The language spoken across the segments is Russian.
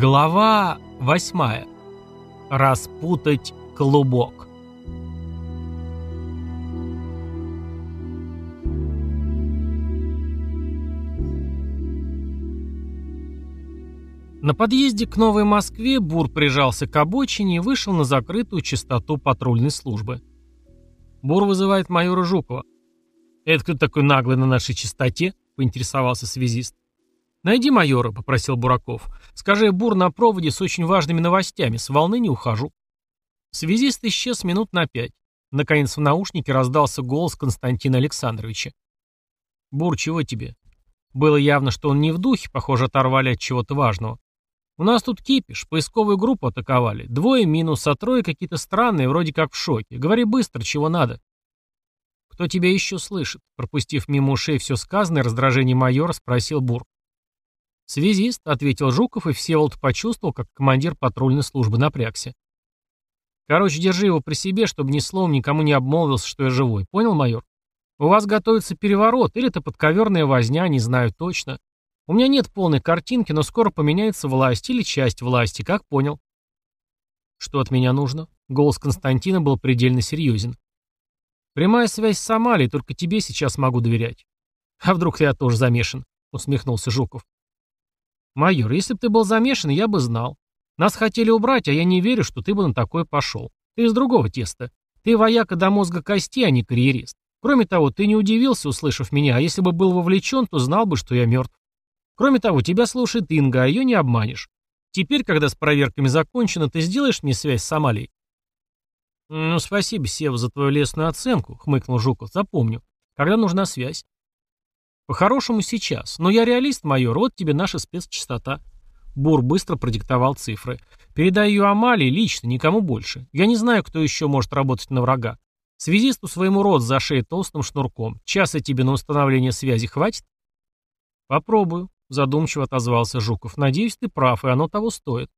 Глава восьмая. Распутать клубок. На подъезде к Новой Москве Бур прижался к обочине и вышел на закрытую частоту патрульной службы. Бур вызывает майора Жукова. «Это кто такой наглый на нашей частоте?» — поинтересовался связист. «Найди майора», — попросил Бураков. «Скажи, Бур на проводе с очень важными новостями. С волны не ухожу». Связист исчез минут на пять. Наконец в наушнике раздался голос Константина Александровича. «Бур, чего тебе?» Было явно, что он не в духе, похоже, оторвали от чего-то важного. «У нас тут кипиш, поисковую группу атаковали. Двое минус, а трое какие-то странные, вроде как в шоке. Говори быстро, чего надо». «Кто тебя еще слышит?» Пропустив мимо ушей все сказанное, раздражение майора спросил Бур. «Связист», — ответил Жуков, и Всеволод почувствовал, как командир патрульной службы напрягся. «Короче, держи его при себе, чтобы ни словом никому не обмолвился, что я живой. Понял, майор? У вас готовится переворот, или это подковерная возня, не знаю точно. У меня нет полной картинки, но скоро поменяется власть или часть власти, как понял». «Что от меня нужно?» Голос Константина был предельно серьезен. «Прямая связь с Сомалией, только тебе сейчас могу доверять». «А вдруг я тоже замешан?» — усмехнулся Жуков. «Майор, если бы ты был замешан, я бы знал. Нас хотели убрать, а я не верю, что ты бы на такое пошел. Ты из другого теста. Ты вояка до мозга кости, а не карьерист. Кроме того, ты не удивился, услышав меня, а если бы был вовлечен, то знал бы, что я мертв. Кроме того, тебя слушает Инга, а ее не обманешь. Теперь, когда с проверками закончено, ты сделаешь мне связь с Амалией?» «Ну, спасибо, Сева, за твою лестную оценку», — хмыкнул Жуков. «Запомню. Когда нужна связь?» По-хорошему сейчас. Но я реалист, майор, вот тебе наша спецчастота. Бур быстро продиктовал цифры. Передай ее Амалии лично, никому больше. Я не знаю, кто еще может работать на врага. Связисту своему рот за шею толстым шнурком. Часа тебе на установление связи хватит? Попробую, задумчиво отозвался Жуков. Надеюсь, ты прав, и оно того стоит.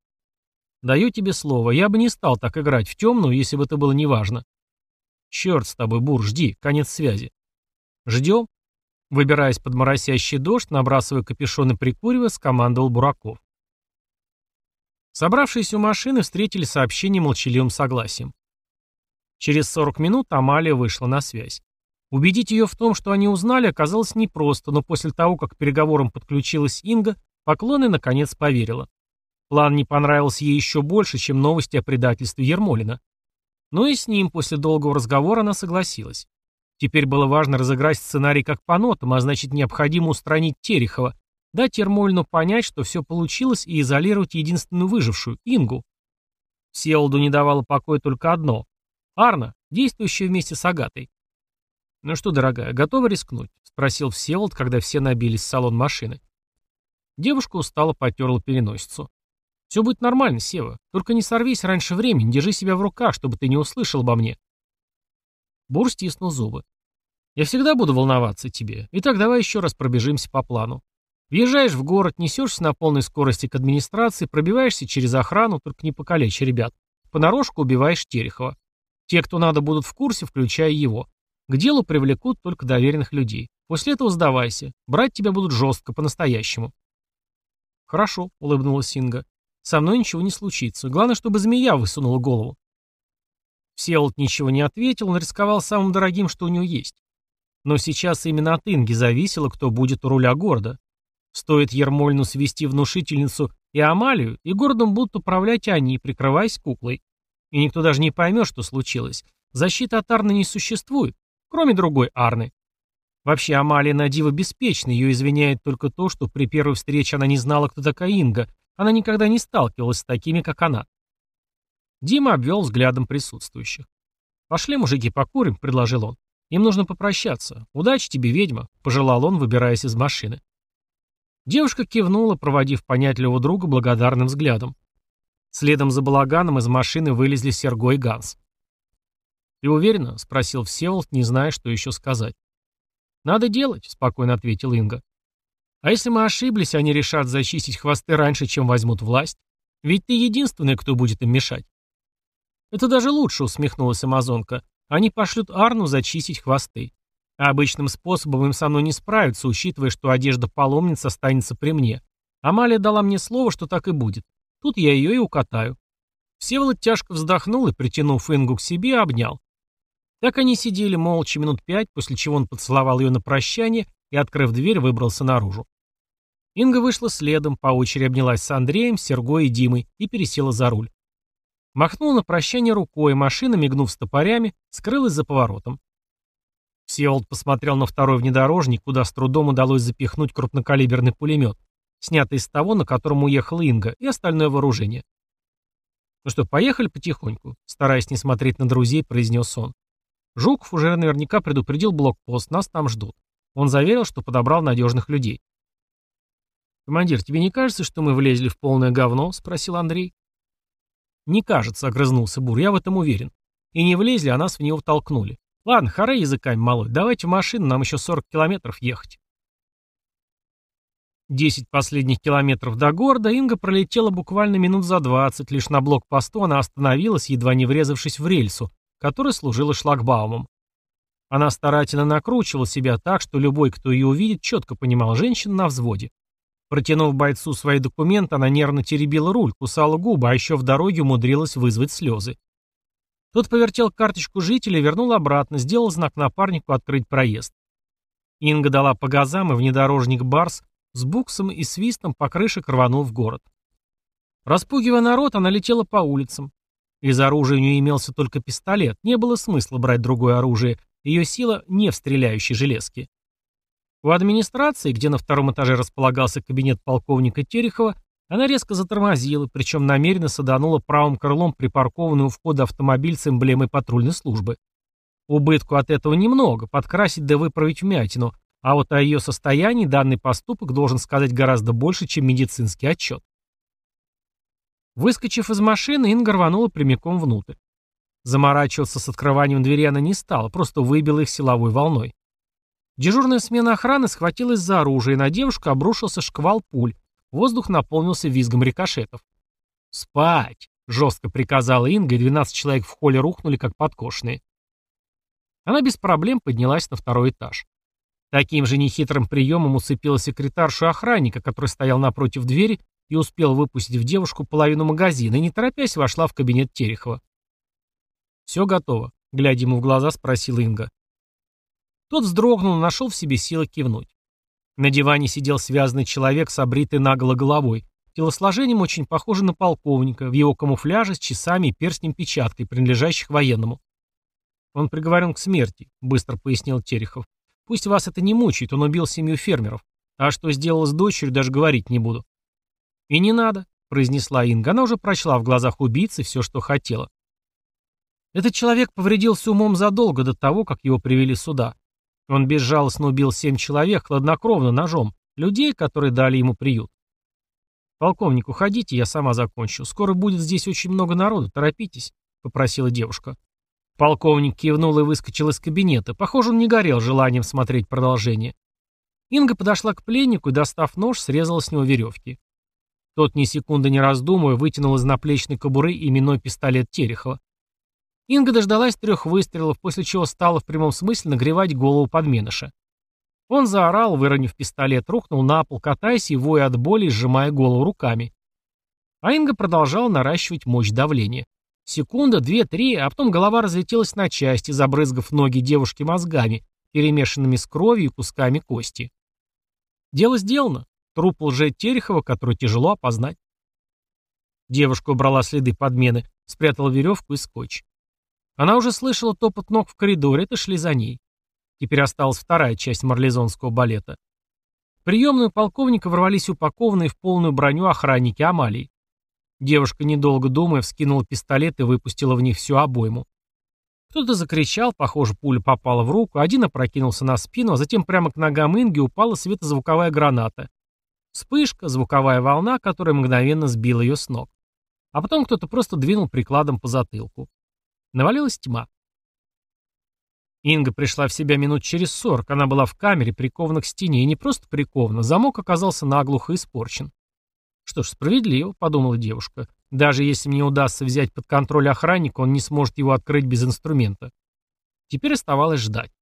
Даю тебе слово, я бы не стал так играть в темную, если бы это было неважно. Черт с тобой, Бур, жди, конец связи. Ждем, Выбираясь под моросящий дождь, набрасывая капюшон и прикуривая, скомандовал Бураков. Собравшиеся у машины встретили сообщение молчаливым согласием. Через 40 минут Амалия вышла на связь. Убедить ее в том, что они узнали, оказалось непросто, но после того, как к переговорам подключилась Инга, Поклоны наконец поверила. План не понравился ей еще больше, чем новости о предательстве Ермолина. Но и с ним после долгого разговора она согласилась. Теперь было важно разыграть сценарий как по нотам, а значит необходимо устранить Терехова, дать Ермольну понять, что все получилось, и изолировать единственную выжившую, Ингу. Всеволоду не давало покоя только одно. Арна, действующая вместе с Агатой. «Ну что, дорогая, готова рискнуть?» — спросил Всеволод, когда все набились в салон машины. Девушка устало потерла переносицу. «Все будет нормально, Сева. Только не сорвись раньше времени, держи себя в руках, чтобы ты не услышал обо мне». Бур стиснул зубы. «Я всегда буду волноваться тебе. Итак, давай еще раз пробежимся по плану. Въезжаешь в город, несешься на полной скорости к администрации, пробиваешься через охрану, только не покалечь ребят. Понарошку убиваешь Терехова. Те, кто надо, будут в курсе, включая его. К делу привлекут только доверенных людей. После этого сдавайся. Брать тебя будут жестко, по-настоящему. Хорошо, улыбнулась Синга. Со мной ничего не случится. Главное, чтобы змея высунула голову. Всеволод ничего не ответил, он рисковал самым дорогим, что у него есть. Но сейчас именно от Инги зависело, кто будет у руля города. Стоит Ермольну свести внушительницу и Амалию, и городом будут управлять они, прикрываясь куклой. И никто даже не поймет, что случилось. Защиты от Арны не существует, кроме другой Арны. Вообще, Амалия Надива беспечна, ее извиняет только то, что при первой встрече она не знала, кто такая Инга, она никогда не сталкивалась с такими, как она. Дима обвел взглядом присутствующих. «Пошли, мужики, покурим», — предложил он. «Им нужно попрощаться. Удачи тебе, ведьма», — пожелал он, выбираясь из машины. Девушка кивнула, проводив понятливого друга благодарным взглядом. Следом за балаганом из машины вылезли Серго и Ганс. «Ты уверена?» — спросил Всеволод, не зная, что еще сказать. «Надо делать», — спокойно ответил Инга. «А если мы ошиблись, они решат зачистить хвосты раньше, чем возьмут власть? Ведь ты единственный, кто будет им мешать». «Это даже лучше», — усмехнулась Амазонка. «Они пошлют Арну зачистить хвосты. А обычным способом им со мной не справиться, учитывая, что одежда паломницы останется при мне. Амалия дала мне слово, что так и будет. Тут я ее и укатаю. Всеволод тяжко вздохнул и, притянув Ингу к себе, обнял. Так они сидели молча минут пять, после чего он поцеловал ее на прощание и, открыв дверь, выбрался наружу. Инга вышла следом, по очереди обнялась с Андреем, Сергой и Димой и пересела за руль. Махнула на прощание рукой, и машина, мигнув стопорями, скрылась за поворотом. Всеволод посмотрел на второй внедорожник, куда с трудом удалось запихнуть крупнокалиберный пулемет, снятый из того, на котором уехала Инга, и остальное вооружение. «Ну что, поехали потихоньку», — стараясь не смотреть на друзей, произнес он. Жуков уже наверняка предупредил блокпост, нас там ждут. Он заверил, что подобрал надежных людей. «Командир, тебе не кажется, что мы влезли в полное говно?» — спросил Андрей. «Не кажется», — огрызнулся Бур, — «я в этом уверен. И не влезли, а нас в него толкнули. Ладно, хара языками молоть, давайте в машину, нам еще 40 километров ехать». Десять последних километров до города Инга пролетела буквально минут за двадцать, лишь на блокпосту она остановилась, едва не врезавшись в рельсу, которая служила шлагбаумом. Она старательно накручивала себя так, что любой, кто ее увидит, четко понимал, женщина на взводе. Протянув бойцу свои документы, она нервно теребила руль, кусала губы, а еще в дороге умудрилась вызвать слезы. Тот повертел карточку жителя, вернул обратно, сделал знак напарнику открыть проезд. Инга дала по газам, и внедорожник «Барс» с буксом и свистом по крыше рванул в город. Распугивая народ, она летела по улицам. Из оружия у нее имелся только пистолет, не было смысла брать другое оружие, ее сила не в стреляющей железке. У администрации, где на втором этаже располагался кабинет полковника Терехова, она резко затормозила, причем намеренно саданула правым крылом припаркованный у входа автомобиль с эмблемой патрульной службы. Убытку от этого немного, подкрасить да выправить вмятину, а вот о ее состоянии данный поступок должен сказать гораздо больше, чем медицинский отчет. Выскочив из машины, Инга рванула прямиком внутрь. Заморачиваться с открыванием двери она не стала, просто выбила их силовой волной. Дежурная смена охраны схватилась за оружие, и на девушку обрушился шквал пуль. Воздух наполнился визгом рикошетов. «Спать!» — жестко приказала Инга, и 12 человек в холле рухнули, как подкошенные. Она без проблем поднялась на второй этаж. Таким же нехитрым приемом усыпила секретаршу охранника, который стоял напротив двери и успел выпустить в девушку половину магазина, и не торопясь вошла в кабинет Терехова. «Все готово», — глядя ему в глаза, спросил Инга. Тот вздрогнул, нашел в себе силы кивнуть. На диване сидел связанный человек с обритой наголо головой, телосложением очень похоже на полковника, в его камуфляже с часами и перстнем-печаткой, принадлежащих военному. «Он приговорен к смерти», — быстро пояснил Терехов. Пусть вас это не мучает, он убил семью фермеров. А что сделал с дочерью, даже говорить не буду. И не надо, произнесла Инга. Она уже прочла в глазах убийцы все, что хотела. Этот человек повредился умом задолго до того, как его привели сюда. Он безжалостно убил семь человек, хладнокровно, ножом, людей, которые дали ему приют. «Полковник, уходите, я сама закончу. Скоро будет здесь очень много народу, торопитесь», — попросила девушка. Полковник кивнул и выскочил из кабинета. Похоже, он не горел желанием смотреть продолжение. Инга подошла к пленнику и, достав нож, срезала с него веревки. Тот, ни секунды не раздумывая, вытянул из наплечной кобуры именной пистолет Терехова. Инга дождалась трех выстрелов, после чего стала в прямом смысле нагревать голову подменыша. Он заорал, выронив пистолет, рухнул на пол, катаясь и воя от боли, сжимая голову руками. А Инга продолжала наращивать мощь давления. Секунда, две, три, а потом голова разлетелась на части, забрызгав ноги девушки мозгами, перемешанными с кровью и кусками кости. Дело сделано. Труп лже Терехова, который тяжело опознать. Девушка убрала следы подмены, спрятала веревку и скотч. Она уже слышала топот ног в коридоре, это шли за ней. Теперь осталась вторая часть марлезонского балета. В приемную полковника ворвались упакованные в полную броню охранники Амалии. Девушка, недолго думая, вскинула пистолет и выпустила в них всю обойму. Кто-то закричал, похоже, пуля попала в руку, один опрокинулся на спину, а затем прямо к ногам Инги упала светозвуковая граната. Вспышка, звуковая волна, которая мгновенно сбила ее с ног. А потом кто-то просто двинул прикладом по затылку. Навалилась тьма. Инга пришла в себя минут через сорок. Она была в камере, прикована к стене, и не просто прикована, замок оказался наглухо испорчен. Что ж, справедливо, подумала девушка. Даже если мне удастся взять под контроль охранника, он не сможет его открыть без инструмента. Теперь оставалось ждать.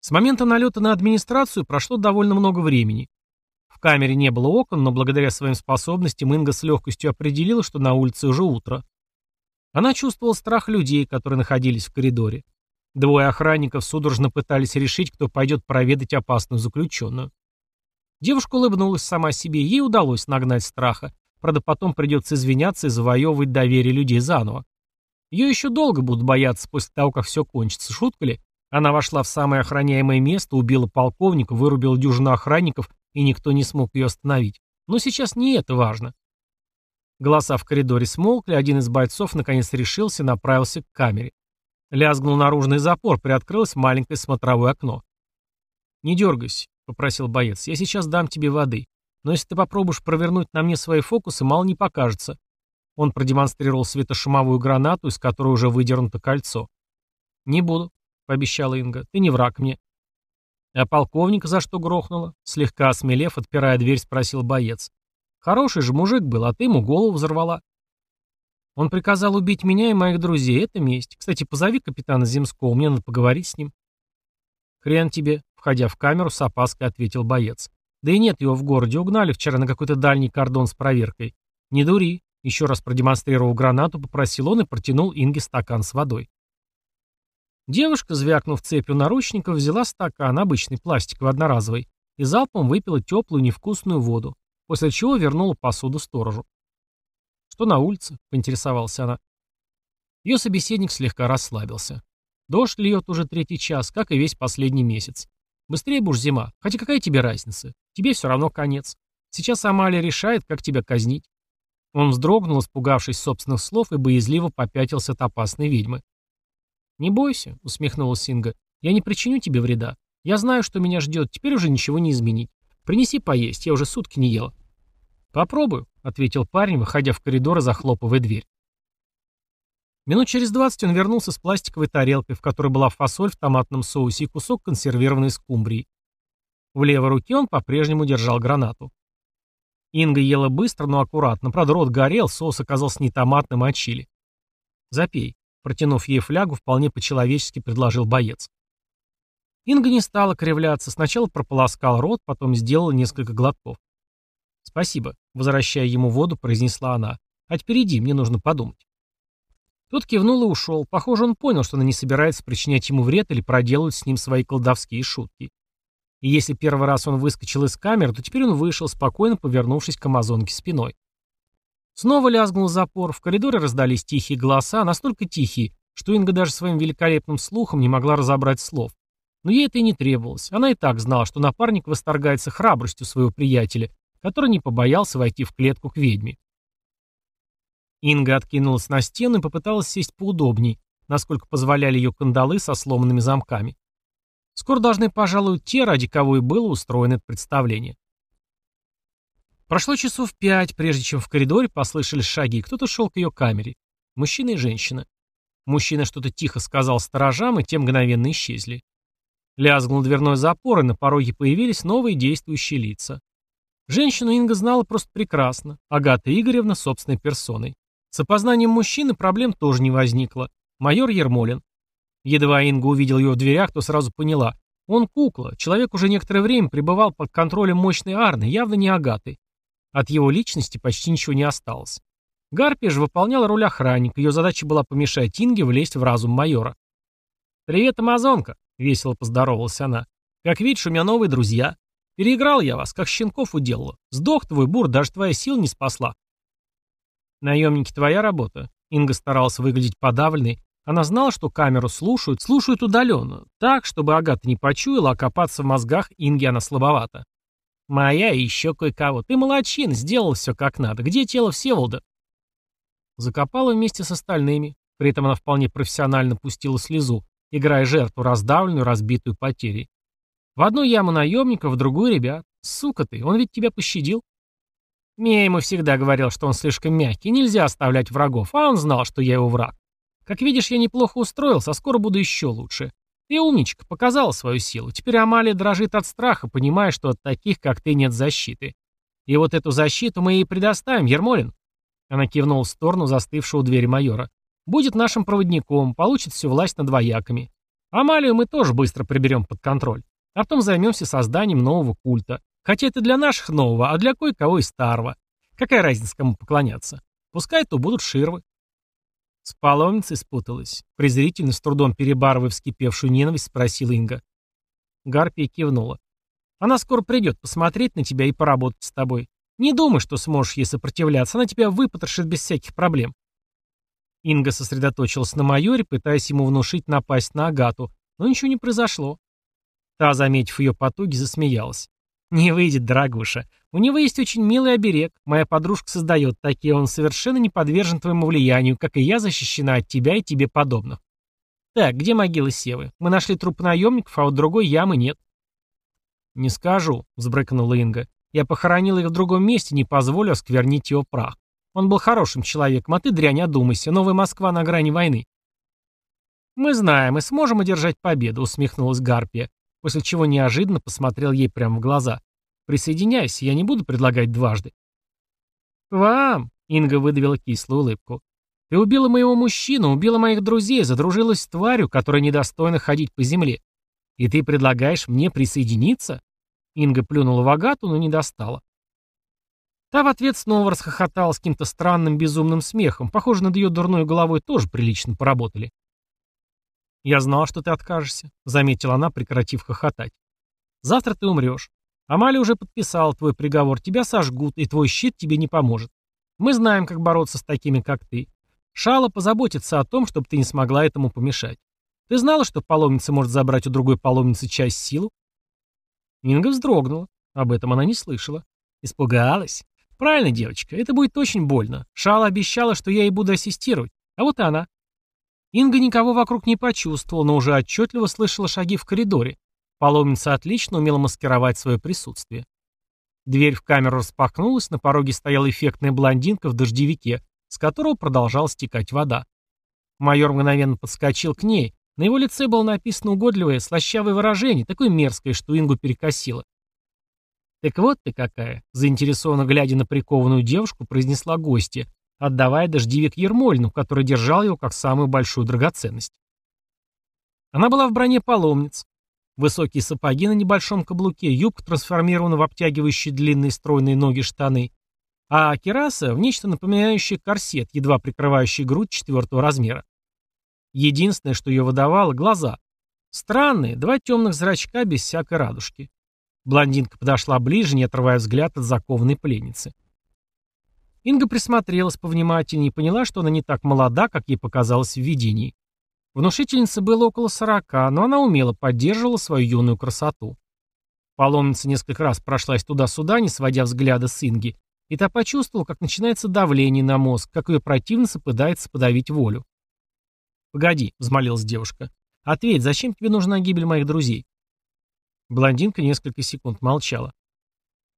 С момента налета на администрацию прошло довольно много времени. В камере не было окон, но благодаря своим способностям Инга с легкостью определила, что на улице уже утро. Она чувствовала страх людей, которые находились в коридоре. Двое охранников судорожно пытались решить, кто пойдет проведать опасную заключенную. Девушка улыбнулась сама себе, ей удалось нагнать страха. Правда, потом придется извиняться и завоевывать доверие людей заново. Ее еще долго будут бояться после того, как все кончится. Шутка ли? Она вошла в самое охраняемое место, убила полковника, вырубила дюжину охранников, и никто не смог ее остановить. Но сейчас не это важно. Голоса в коридоре смолкли, один из бойцов наконец решился и направился к камере. Лязгнул наружный запор, приоткрылось маленькое смотровое окно. «Не дергайся», — попросил боец, — «я сейчас дам тебе воды. Но если ты попробуешь провернуть на мне свои фокусы, мало не покажется». Он продемонстрировал светошумовую гранату, из которой уже выдернуто кольцо. «Не буду», — пообещала Инга, — «ты не враг мне». «А полковника за что грохнуло?» Слегка осмелев, отпирая дверь, спросил боец. «Хороший же мужик был, а ты ему голову взорвала». Он приказал убить меня и моих друзей. Это месть. Кстати, позови капитана Земского, мне надо поговорить с ним. Хрен тебе, входя в камеру, с опаской ответил боец. Да и нет его в городе, угнали вчера на какой-то дальний кордон с проверкой. Не дури. Еще раз продемонстрировав гранату, попросил он и протянул Инге стакан с водой. Девушка, звякнув цепью наручников, взяла стакан, обычный, пластиковый, одноразовый, и залпом выпила теплую невкусную воду, после чего вернула посуду сторожу. «Что на улице?» — поинтересовалась она. Ее собеседник слегка расслабился. Дождь льет уже третий час, как и весь последний месяц. Быстрее будешь зима, хотя какая тебе разница? Тебе все равно конец. Сейчас Амалия решает, как тебя казнить. Он вздрогнул, испугавшись собственных слов, и боязливо попятился от опасной ведьмы. «Не бойся», — усмехнулась Синга, — «я не причиню тебе вреда. Я знаю, что меня ждет, теперь уже ничего не изменить. Принеси поесть, я уже сутки не ела». «Попробую», — ответил парень, выходя в коридор и захлопывая дверь. Минут через двадцать он вернулся с пластиковой тарелкой, в которой была фасоль в томатном соусе и кусок консервированной скумбрии. В левой руке он по-прежнему держал гранату. Инга ела быстро, но аккуратно. Правда, рот горел, соус оказался не томатным, а чили. «Запей», — протянув ей флягу, вполне по-человечески предложил боец. Инга не стала кривляться, сначала прополоскал рот, потом сделала несколько глотков. «Спасибо», — возвращая ему воду, произнесла она. «А теперь иди, мне нужно подумать». Тот кивнул и ушел. Похоже, он понял, что она не собирается причинять ему вред или проделывать с ним свои колдовские шутки. И если первый раз он выскочил из камеры, то теперь он вышел, спокойно повернувшись к амазонке спиной. Снова лязгнул запор, в коридоре раздались тихие голоса, настолько тихие, что Инга даже своим великолепным слухом не могла разобрать слов. Но ей это и не требовалось. Она и так знала, что напарник восторгается храбростью своего приятеля который не побоялся войти в клетку к ведьме. Инга откинулась на стену и попыталась сесть поудобней, насколько позволяли ее кандалы со сломанными замками. Скоро должны пожалуй те, ради кого и было устроено это представление. Прошло часов пять, прежде чем в коридоре послышались шаги, кто-то шел к ее камере. Мужчина и женщина. Мужчина что-то тихо сказал сторожам, и те мгновенно исчезли. Лязгнул дверной запор, и на пороге появились новые действующие лица. Женщину Инга знала просто прекрасно. Агата Игоревна собственной персоной. С опознанием мужчины проблем тоже не возникло. Майор Ермолин. Едва Инга увидел ее в дверях, то сразу поняла. Он кукла. Человек уже некоторое время пребывал под контролем мощной Арны, явно не Агаты. От его личности почти ничего не осталось. Гарпия же выполняла роль охранника. Ее задача была помешать Инге влезть в разум майора. «Привет, Амазонка!» — весело поздоровалась она. «Как видишь, у меня новые друзья. Переиграл я вас, как щенков уделала. Сдох твой бур, даже твоя сила не спасла. Наемники, твоя работа. Инга старалась выглядеть подавленной. Она знала, что камеру слушают, слушают удаленно, так, чтобы Агата не почуяла, а копаться в мозгах Инги она слабовата. Моя и еще кое-кого. Ты молочин, сделал все как надо. Где тело Всеволода? Закопала вместе с остальными. При этом она вполне профессионально пустила слезу, играя жертву, раздавленную, разбитую потерей. В одну яму наемников, в другую ребят. Сука ты, он ведь тебя пощадил. Мне ему всегда говорил, что он слишком мягкий, нельзя оставлять врагов, а он знал, что я его враг. Как видишь, я неплохо устроился, а скоро буду еще лучше. Ты умничка, показала свою силу. Теперь Амалия дрожит от страха, понимая, что от таких, как ты, нет защиты. И вот эту защиту мы ей предоставим, Ермолин. Она кивнула в сторону застывшего у двери майора. Будет нашим проводником, получит всю власть над вояками. Амалию мы тоже быстро приберем под контроль. А потом займемся созданием нового культа. Хотя это для наших нового, а для кое-кого и старого. Какая разница, кому поклоняться? Пускай то будут ширвы. С паломницей спуталась. Презрительно, с трудом перебарывая вскипевшую ненависть, спросила Инга. Гарпия кивнула. Она скоро придет посмотреть на тебя и поработать с тобой. Не думай, что сможешь ей сопротивляться, она тебя выпотрошит без всяких проблем. Инга сосредоточилась на майоре, пытаясь ему внушить напасть на Агату, но ничего не произошло. Та, заметив ее потуги, засмеялась. «Не выйдет, дорогуша. У него есть очень милый оберег. Моя подружка создает такие, он совершенно не подвержен твоему влиянию, как и я защищена от тебя и тебе подобных. Так, где могила Севы? Мы нашли труп наемников, а вот другой ямы нет». «Не скажу», — взбрыкнула Инга. «Я похоронила их в другом месте, не позволю осквернить его прах. Он был хорошим человеком, а ты, дрянь, одумайся. Новая Москва на грани войны». «Мы знаем и сможем одержать победу», — усмехнулась Гарпия после чего неожиданно посмотрел ей прямо в глаза. «Присоединяйся, я не буду предлагать дважды». «К вам!» — Инга выдавила кислую улыбку. «Ты убила моего мужчину, убила моих друзей, задружилась с тварью, которая недостойна ходить по земле. И ты предлагаешь мне присоединиться?» Инга плюнула в Агату, но не достала. Та в ответ снова расхохоталась каким-то странным безумным смехом. Похоже, над ее дурной головой тоже прилично поработали. «Я знал, что ты откажешься», — заметила она, прекратив хохотать. «Завтра ты умрешь. Амалия уже подписала твой приговор, тебя сожгут, и твой щит тебе не поможет. Мы знаем, как бороться с такими, как ты. Шала позаботится о том, чтобы ты не смогла этому помешать. Ты знала, что паломница может забрать у другой паломницы часть силу?» Инга вздрогнула. Об этом она не слышала. Испугалась. «Правильно, девочка, это будет очень больно. Шала обещала, что я ей буду ассистировать. А вот и она. Инга никого вокруг не почувствовала, но уже отчетливо слышала шаги в коридоре. Паломница отлично умела маскировать свое присутствие. Дверь в камеру распахнулась, на пороге стояла эффектная блондинка в дождевике, с которого продолжала стекать вода. Майор мгновенно подскочил к ней. На его лице было написано угодливое, слащавое выражение, такое мерзкое, что Ингу перекосило. «Так вот ты какая!» — заинтересованно глядя на прикованную девушку, произнесла гостья, отдавая дождевик Ермольну, который держал его как самую большую драгоценность. Она была в броне паломниц. Высокие сапоги на небольшом каблуке, юбка трансформирована в обтягивающие длинные стройные ноги штаны, а кераса в нечто напоминающее корсет, едва прикрывающий грудь четвертого размера. Единственное, что ее выдавало, глаза. Странные, два темных зрачка без всякой радужки. Блондинка подошла ближе, не отрывая взгляд от закованной пленницы. Инга присмотрелась повнимательнее и поняла, что она не так молода, как ей показалось в видении. Внушительнице было около сорока, но она умело поддерживала свою юную красоту. Паломница несколько раз прошлась туда-сюда, не сводя взгляда с Инги, и та почувствовала, как начинается давление на мозг, как ее противница пытается подавить волю. «Погоди», — взмолилась девушка. «Ответь, зачем тебе нужна гибель моих друзей?» Блондинка несколько секунд молчала.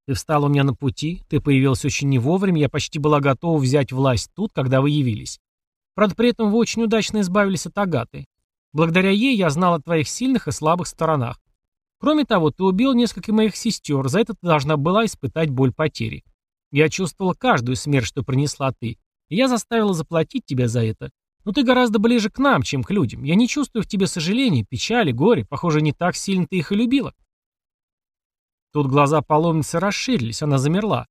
Ты встал у меня на пути, ты появился очень не вовремя, я почти была готова взять власть тут, когда вы явились. Правда, при этом вы очень удачно избавились от Агаты. Благодаря ей я знал о твоих сильных и слабых сторонах. Кроме того, ты убил несколько моих сестер, за это ты должна была испытать боль потери. Я чувствовала каждую смерть, что принесла ты, и я заставила заплатить тебя за это. Но ты гораздо ближе к нам, чем к людям. Я не чувствую в тебе сожаления, печали, горя. Похоже, не так сильно ты их и любила. Тут глаза паломницы расширились, она замерла.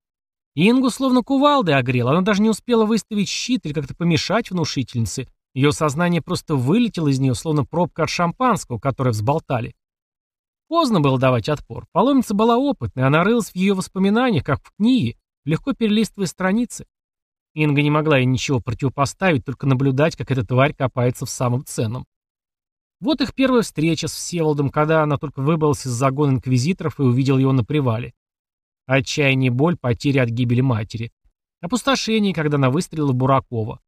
Ингу словно кувалды огрел, она даже не успела выставить щит или как-то помешать внушительнице. Ее сознание просто вылетело из нее, словно пробка от шампанского, которое взболтали. Поздно было давать отпор. Паломница была опытной, она рылась в ее воспоминаниях, как в книге, легко перелистывая страницы. Инга не могла ей ничего противопоставить, только наблюдать, как эта тварь копается в самом ценном. Вот их первая встреча с Всеволодом, когда она только выбралась из загона инквизиторов и увидела его на привале. Отчаяние, боль, потери от гибели матери. Опустошение, когда она выстрелила Буракова.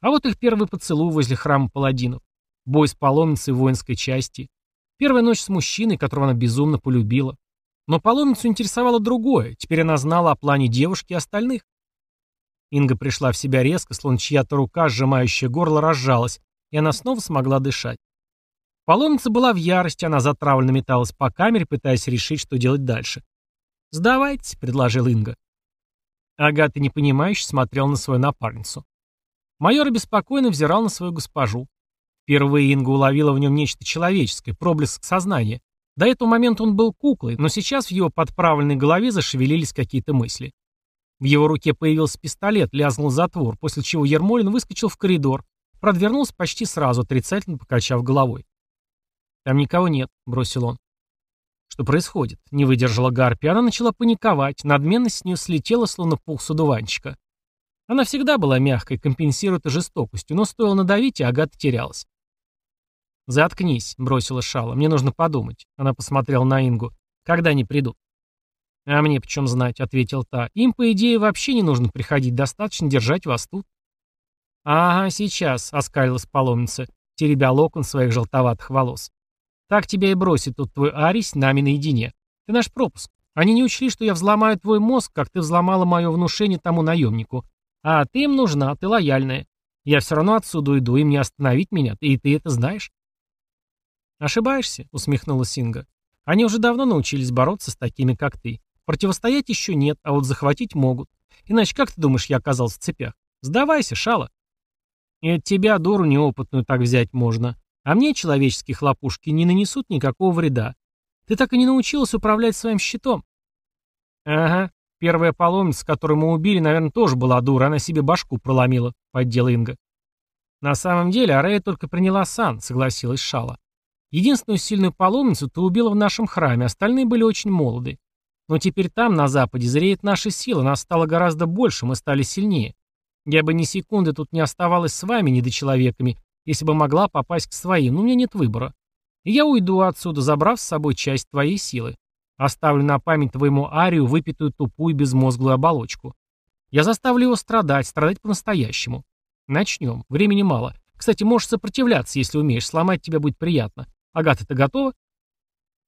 А вот их первый поцелуй возле храма паладинов. Бой с паломницей воинской части. Первая ночь с мужчиной, которого она безумно полюбила. Но паломницу интересовало другое. Теперь она знала о плане девушки и остальных. Инга пришла в себя резко, словно чья-то рука, сжимающая горло, разжалась, и она снова смогла дышать. Паломница была в ярости, она затравленно металась по камере, пытаясь решить, что делать дальше. «Сдавайтесь», — предложил Инга. Агата, непонимающе, смотрел на свою напарницу. Майор обеспокоенно взирал на свою госпожу. Впервые Инга уловила в нем нечто человеческое, проблеск сознания. До этого момента он был куклой, но сейчас в его подправленной голове зашевелились какие-то мысли. В его руке появился пистолет, лязнул затвор, после чего Ермолин выскочил в коридор, продвернулся почти сразу, отрицательно покачав головой. «Там никого нет», — бросил он. Что происходит? Не выдержала Гарпи, она начала паниковать, надменность с нее слетела, словно пух с одуванчика. Она всегда была мягкой, компенсируя жестокостью, но стоило надавить, и Агата терялась. «Заткнись», — бросила Шала, — «мне нужно подумать». Она посмотрела на Ингу. «Когда они придут?» «А мне почем знать», — ответил та. «Им, по идее, вообще не нужно приходить, достаточно держать вас тут». «Ага, сейчас», — оскалилась паломница, теребя локон своих желтоватых волос. «Так тебя и бросит тут твой Арий с нами наедине. Ты наш пропуск. Они не учли, что я взломаю твой мозг, как ты взломала мое внушение тому наемнику. А ты им нужна, ты лояльная. Я все равно отсюда уйду, им не остановить меня, и ты это знаешь». «Ошибаешься», — усмехнулась Синга. «Они уже давно научились бороться с такими, как ты. Противостоять еще нет, а вот захватить могут. Иначе как ты думаешь, я оказался в цепях? Сдавайся, шала. И от тебя, дуру неопытную, так взять можно. А мне человеческие хлопушки не нанесут никакого вреда. Ты так и не научилась управлять своим щитом. Ага, первая паломница, которую мы убили, наверное, тоже была дура, она себе башку проломила, поддела Инга. На самом деле, Арея только приняла сан, согласилась Шала. Единственную сильную паломницу ты убила в нашем храме, остальные были очень молоды. Но теперь там, на западе, зреет наша сила, нас стало гораздо больше, мы стали сильнее. Я бы ни секунды тут не оставалась с вами, недочеловеками, если бы могла попасть к своим, но у меня нет выбора. И я уйду отсюда, забрав с собой часть твоей силы. Оставлю на память твоему Арию выпитую тупую безмозглую оболочку. Я заставлю его страдать, страдать по-настоящему. Начнем. Времени мало. Кстати, можешь сопротивляться, если умеешь. Сломать тебя будет приятно. Агата, ты готова?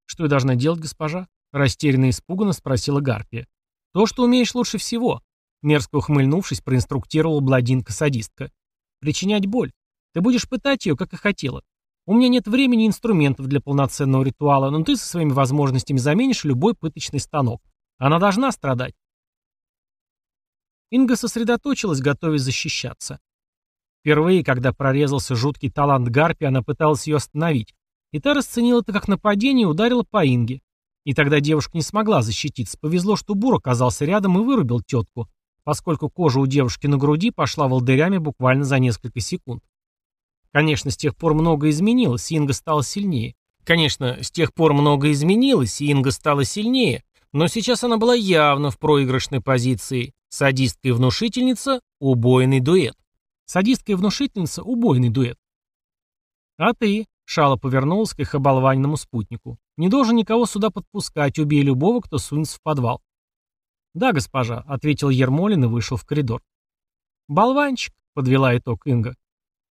Что я должна делать, госпожа? Растерянно и испуганно спросила Гарпия. «То, что умеешь лучше всего», — мерзко ухмыльнувшись, проинструктировала бладинка-садистка. «Причинять боль. Ты будешь пытать ее, как и хотела. У меня нет времени и инструментов для полноценного ритуала, но ты со своими возможностями заменишь любой пыточный станок. Она должна страдать». Инга сосредоточилась, готовясь защищаться. Впервые, когда прорезался жуткий талант Гарпи, она пыталась ее остановить, и та расценила это как нападение и ударила по Инге. И тогда девушка не смогла защититься. Повезло, что Бур оказался рядом и вырубил тетку, поскольку кожа у девушки на груди пошла волдырями буквально за несколько секунд. Конечно, с тех пор многое изменилось, и Инга стала сильнее. Конечно, с тех пор многое изменилось, и Инга стала сильнее, но сейчас она была явно в проигрышной позиции. Садистка и внушительница – убойный дуэт. Садистка и внушительница – убойный дуэт. А ты, Шала повернулась к их оболваненному спутнику. «Не должен никого сюда подпускать, убей любого, кто сунется в подвал». «Да, госпожа», — ответил Ермолин и вышел в коридор. «Болванчик», — подвела итог Инга.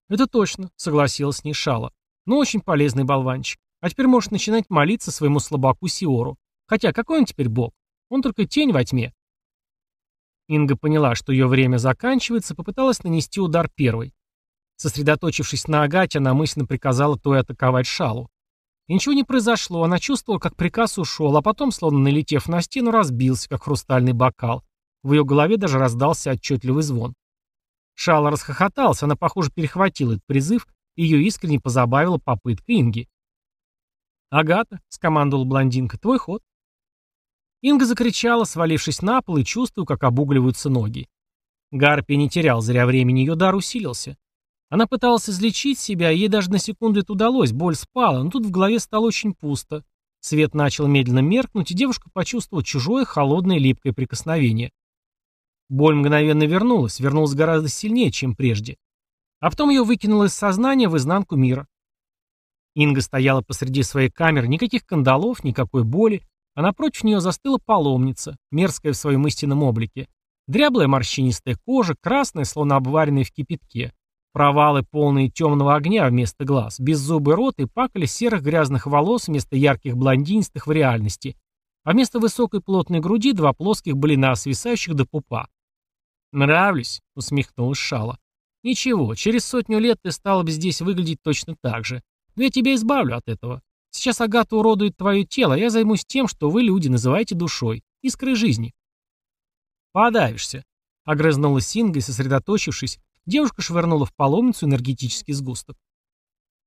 «Это точно», — согласилась с ней Шала. «Ну, очень полезный болванчик. А теперь можешь начинать молиться своему слабаку Сиору. Хотя, какой он теперь бог? Он только тень во тьме». Инга поняла, что ее время заканчивается, попыталась нанести удар первой. Сосредоточившись на Агате, она мысленно приказала той атаковать Шалу. И ничего не произошло, она чувствовала, как приказ ушел, а потом, словно налетев на стену, разбился, как хрустальный бокал. В ее голове даже раздался отчетливый звон. Шала расхохоталась, она, похоже, перехватила этот призыв, и ее искренне позабавила попытка Инги. «Агата», — скомандовала блондинка, — «твой ход». Инга закричала, свалившись на пол и чувствуя, как обугливаются ноги. Гарпий не терял зря времени, ее дар усилился. Она пыталась излечить себя, ей даже на секунду это удалось, боль спала, но тут в голове стало очень пусто. Свет начал медленно меркнуть, и девушка почувствовала чужое, холодное, липкое прикосновение. Боль мгновенно вернулась, вернулась гораздо сильнее, чем прежде. А потом ее выкинуло из сознания в изнанку мира. Инга стояла посреди своей камеры, никаких кандалов, никакой боли, а напротив нее застыла паломница, мерзкая в своем истинном облике. Дряблая морщинистая кожа, красная, словно обваренная в кипятке. Провалы, полные темного огня вместо глаз, беззубый рот и пакли серых грязных волос вместо ярких блондинистых в реальности, а вместо высокой плотной груди два плоских блина, свисающих до пупа. «Нравлюсь», — усмехнулась Шала. «Ничего, через сотню лет ты стала бы здесь выглядеть точно так же. Но я тебя избавлю от этого. Сейчас Агата уродует твое тело, а я займусь тем, что вы, люди, называете душой, искрой жизни». «Подавишься», — огрызнулась Синга сосредоточившись, Девушка швырнула в паломницу энергетический сгусток.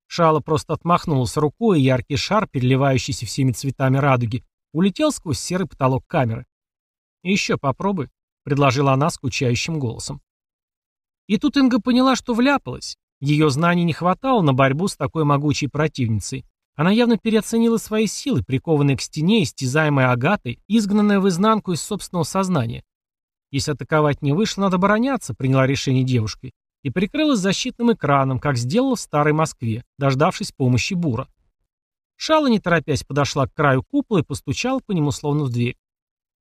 Шала просто отмахнулась рукой, и яркий шар, переливающийся всеми цветами радуги, улетел сквозь серый потолок камеры. «Еще попробуй», — предложила она скучающим голосом. И тут Инга поняла, что вляпалась. Ее знаний не хватало на борьбу с такой могучей противницей. Она явно переоценила свои силы, прикованная к стене, истязаемая агатой, изгнанная в изнанку из собственного сознания. Если атаковать не вышло, надо обороняться, приняла решение девушка и прикрылась защитным экраном, как сделала в старой Москве, дождавшись помощи Бура. Шала, не торопясь, подошла к краю купола и постучала по нему словно в дверь.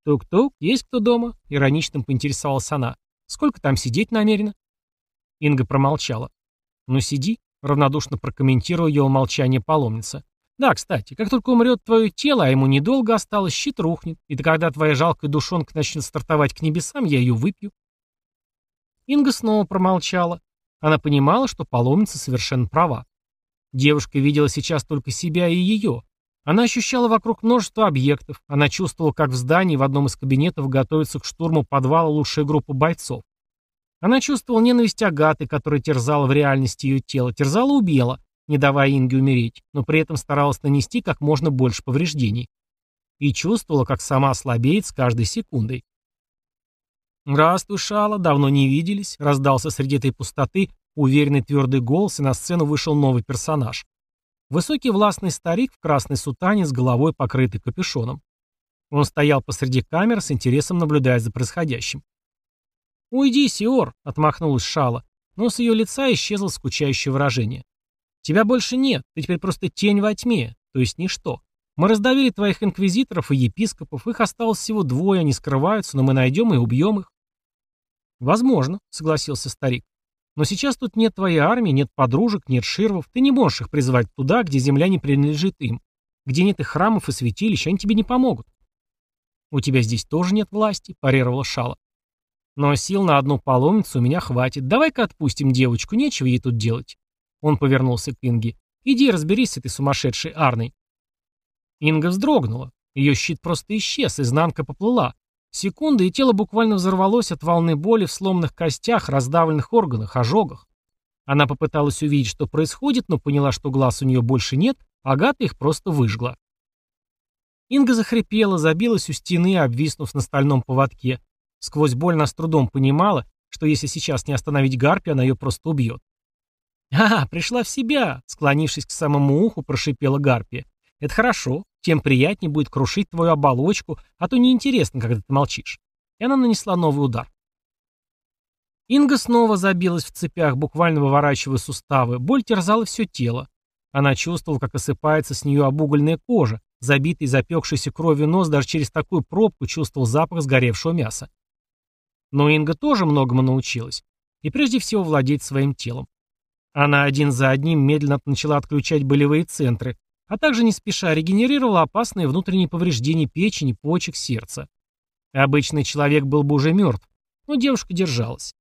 «Тук-тук, есть кто дома?» — иронично поинтересовалась она. «Сколько там сидеть намерена?» Инга промолчала. «Ну сиди», — равнодушно прокомментировал ее молчание паломница. «Да, кстати, как только умрет твое тело, а ему недолго осталось, щит рухнет, и когда твоя жалкая душонка начнет стартовать к небесам, я ее выпью». Инга снова промолчала. Она понимала, что паломница совершенно права. Девушка видела сейчас только себя и ее. Она ощущала вокруг множество объектов. Она чувствовала, как в здании в одном из кабинетов готовится к штурму подвала лучшая группа бойцов. Она чувствовала ненависть Агаты, которая терзала в реальности ее тело, терзала убила, не давая Инге умереть, но при этом старалась нанести как можно больше повреждений. И чувствовала, как сама слабеет с каждой секундой. «Здравствуй, Шала, давно не виделись», — раздался среди этой пустоты уверенный твердый голос, и на сцену вышел новый персонаж. Высокий властный старик в красной сутане с головой покрытой капюшоном. Он стоял посреди камер с интересом наблюдая за происходящим. «Уйди, Сиор», — отмахнулась Шала, но с ее лица исчезло скучающее выражение. «Тебя больше нет, ты теперь просто тень во тьме, то есть ничто. Мы раздавили твоих инквизиторов и епископов, их осталось всего двое, они скрываются, но мы найдем и убьем их. «Возможно», — согласился старик. «Но сейчас тут нет твоей армии, нет подружек, нет ширвов. Ты не можешь их призвать туда, где земля не принадлежит им. Где нет их храмов и святилищ, они тебе не помогут». «У тебя здесь тоже нет власти», — парировала Шала. «Но сил на одну паломницу у меня хватит. Давай-ка отпустим девочку, нечего ей тут делать». Он повернулся к Инге. «Иди разберись с этой сумасшедшей Арной». Инга вздрогнула. Ее щит просто исчез, изнанка поплыла. Секунды, и тело буквально взорвалось от волны боли в сломанных костях, раздавленных органах, ожогах. Она попыталась увидеть, что происходит, но поняла, что глаз у нее больше нет, а Агата их просто выжгла. Инга захрипела, забилась у стены, обвиснув на стальном поводке. Сквозь боль она с трудом понимала, что если сейчас не остановить Гарпи, она ее просто убьет. «А, пришла в себя!» — склонившись к самому уху, прошипела Гарпия. «Это хорошо тем приятнее будет крушить твою оболочку, а то неинтересно, когда ты молчишь. И она нанесла новый удар. Инга снова забилась в цепях, буквально выворачивая суставы. Боль терзала все тело. Она чувствовала, как осыпается с нее обугольная кожа. Забитый, запекшийся кровью нос даже через такую пробку чувствовал запах сгоревшего мяса. Но Инга тоже многому научилась. И прежде всего владеть своим телом. Она один за одним медленно начала отключать болевые центры, а также не спеша регенерировала опасные внутренние повреждения печени, почек, сердца. Обычный человек был бы уже мертв, но девушка держалась.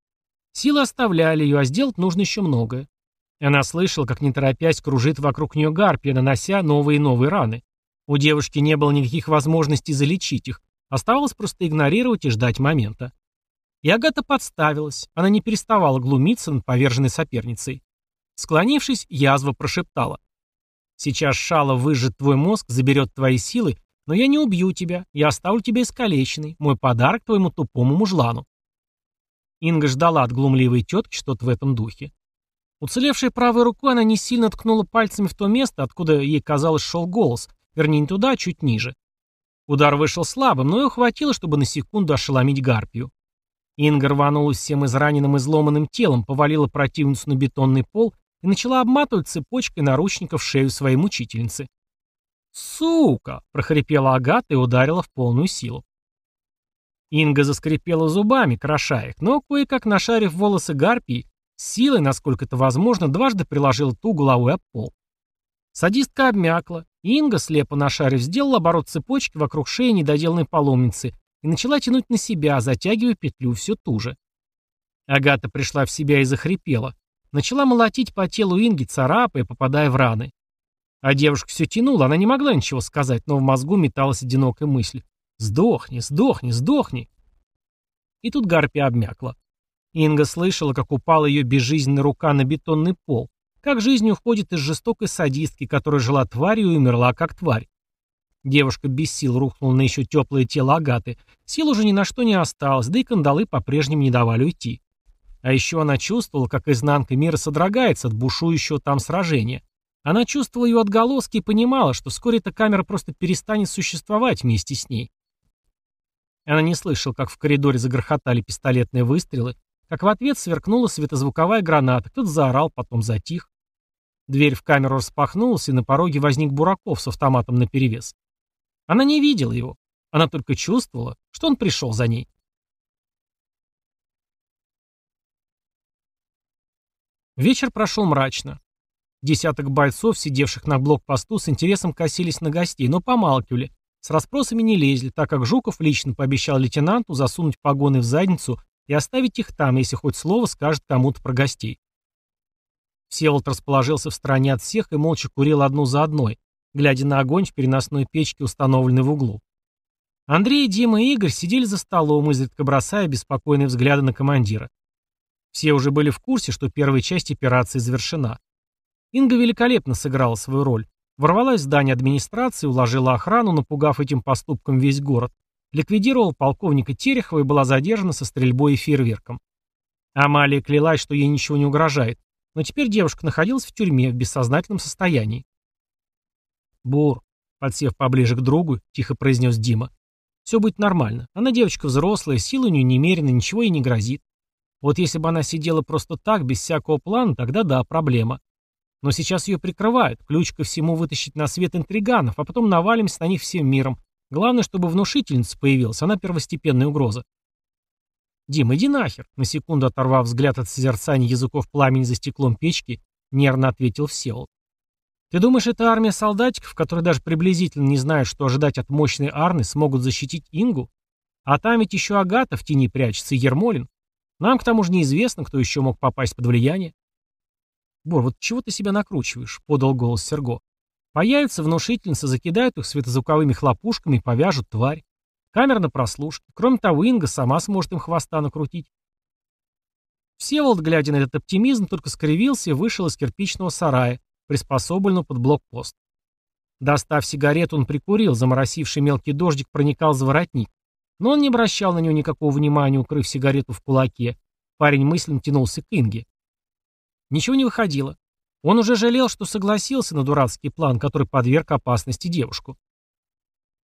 Силы оставляли ее, а сделать нужно еще многое. Она слышала, как не торопясь кружит вокруг нее гарпия, нанося новые и новые раны. У девушки не было никаких возможностей залечить их, оставалось просто игнорировать и ждать момента. И Агата подставилась, она не переставала глумиться над поверженной соперницей. Склонившись, язва прошептала. Сейчас шала выжжет твой мозг, заберет твои силы, но я не убью тебя, я оставлю тебя искалеченной, мой подарок твоему тупому мужлану. Инга ждала от глумливой тетки что-то в этом духе. Уцелевшей правой рукой она не сильно ткнула пальцами в то место, откуда ей казалось шел голос, вернее не туда, а чуть ниже. Удар вышел слабым, но ее хватило, чтобы на секунду ошеломить гарпию. Инга рванулась всем израненным и изломанным телом, повалила противницу на бетонный пол и начала обматывать цепочкой наручников шею своей мучительницы. «Сука!» — прохрипела Агата и ударила в полную силу. Инга заскрипела зубами, кроша их, но, кое-как нашарив волосы гарпии, силой, насколько это возможно, дважды приложила ту головой об пол. Садистка обмякла, Инга, слепо нашарив, сделала оборот цепочки вокруг шеи недоделанной паломницы и начала тянуть на себя, затягивая петлю все туже. Агата пришла в себя и захрипела. Начала молотить по телу Инги, царапая, попадая в раны. А девушка все тянула, она не могла ничего сказать, но в мозгу металась одинокая мысль. «Сдохни, сдохни, сдохни!» И тут Гарпия обмякла. Инга слышала, как упала ее безжизненная рука на бетонный пол. Как жизнь уходит из жестокой садистки, которая жила тварью и умерла как тварь. Девушка без сил рухнула на еще теплое тело Агаты. Сил уже ни на что не осталось, да и кандалы по-прежнему не давали уйти. А еще она чувствовала, как изнанка мира содрогается от бушующего там сражения. Она чувствовала ее отголоски и понимала, что вскоре эта камера просто перестанет существовать вместе с ней. Она не слышала, как в коридоре загрохотали пистолетные выстрелы, как в ответ сверкнула светозвуковая граната, кто-то заорал, потом затих. Дверь в камеру распахнулась, и на пороге возник Бураков с автоматом наперевес. Она не видела его, она только чувствовала, что он пришел за ней. Вечер прошел мрачно. Десяток бойцов, сидевших на блокпосту, с интересом косились на гостей, но помалкивали, с расспросами не лезли, так как Жуков лично пообещал лейтенанту засунуть погоны в задницу и оставить их там, если хоть слово скажет кому-то про гостей. Всеволод расположился в стороне от всех и молча курил одну за одной, глядя на огонь в переносной печке, установленной в углу. Андрей, Дима и Игорь сидели за столом, изредка бросая беспокойные взгляды на командира. Все уже были в курсе, что первая часть операции завершена. Инга великолепно сыграла свою роль. Ворвалась в здание администрации, уложила охрану, напугав этим поступком весь город. Ликвидировала полковника Терехова и была задержана со стрельбой и фейерверком. Амалия клялась, что ей ничего не угрожает, но теперь девушка находилась в тюрьме в бессознательном состоянии. «Бур», подсев поближе к другу, тихо произнес Дима. «Все будет нормально. Она девочка взрослая, силы у нее немерено, ничего ей не грозит. Вот если бы она сидела просто так, без всякого плана, тогда да, проблема. Но сейчас ее прикрывают, ключ ко всему вытащить на свет интриганов, а потом навалимся на них всем миром. Главное, чтобы внушительница появилась, она первостепенная угроза. «Дим, иди нахер!» На секунду оторвав взгляд от созерцания языков пламени за стеклом печки, нервно ответил Всеволод. «Ты думаешь, это армия солдатиков, которые даже приблизительно не знают, что ожидать от мощной Арны, смогут защитить Ингу? А там ведь еще Агата в тени прячется Ермолин. Нам, к тому же, неизвестно, кто еще мог попасть под влияние. «Бор, вот чего ты себя накручиваешь?» — подал голос Серго. «Появится внушительница, закидают их светозвуковыми хлопушками и повяжут тварь. Камера на прослушке. Кроме того, Инга сама сможет им хвоста накрутить». Всеволод, глядя на этот оптимизм, только скривился и вышел из кирпичного сарая, приспособленного под блокпост. Достав сигарету, он прикурил, заморосивший мелкий дождик проникал за воротник. Но он не обращал на него никакого внимания, укрыв сигарету в кулаке. Парень мысленно тянулся к Инге. Ничего не выходило. Он уже жалел, что согласился на дурацкий план, который подверг опасности девушку.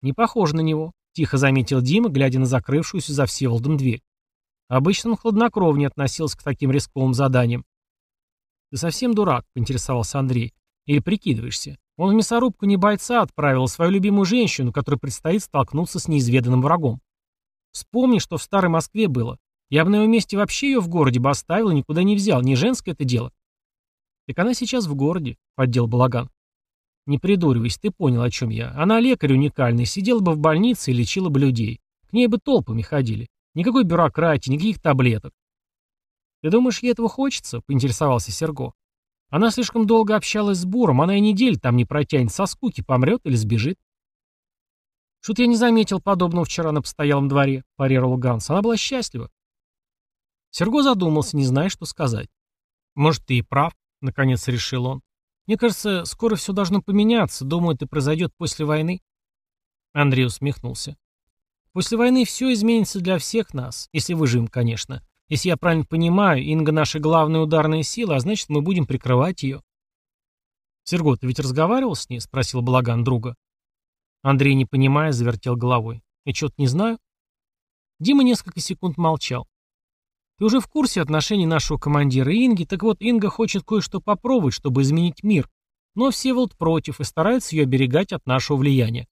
«Не похоже на него», — тихо заметил Дима, глядя на закрывшуюся за Всеволодом дверь. Обычно он хладнокровнее относился к таким рисковым заданиям. «Ты совсем дурак», — поинтересовался Андрей. «Или прикидываешься? Он в мясорубку не бойца отправил, а свою любимую женщину, которой предстоит столкнуться с неизведанным врагом. Вспомни, что в Старой Москве было. Я бы на его месте вообще ее в городе бы оставил и никуда не взял. Не женское это дело. Так она сейчас в городе, поддел Балаган. Не придуривайся, ты понял, о чем я. Она лекарь уникальный, сидела бы в больнице и лечила бы людей. К ней бы толпами ходили. Никакой бюрократии, никаких таблеток. Ты думаешь, ей этого хочется? Поинтересовался Серго. Она слишком долго общалась с Буром, она и неделю там не протянет, со скуки помрет или сбежит. «Что-то я не заметил подобного вчера на постоялом дворе», – парировал Ганс. «Она была счастлива». Серго задумался, не зная, что сказать. «Может, ты и прав», — наконец решил он. «Мне кажется, скоро все должно поменяться. Думаю, это произойдет после войны». Андрей усмехнулся. «После войны все изменится для всех нас, если выживем, конечно. Если я правильно понимаю, Инга наша главная ударная сила, а значит, мы будем прикрывать ее». «Серго, ты ведь разговаривал с ней?» — спросил Благан друга. Андрей, не понимая, завертел головой. «Я что-то не знаю?» Дима несколько секунд молчал. «Ты уже в курсе отношений нашего командира Инги, так вот, Инга хочет кое-что попробовать, чтобы изменить мир, но Всеволод против и старается ее оберегать от нашего влияния».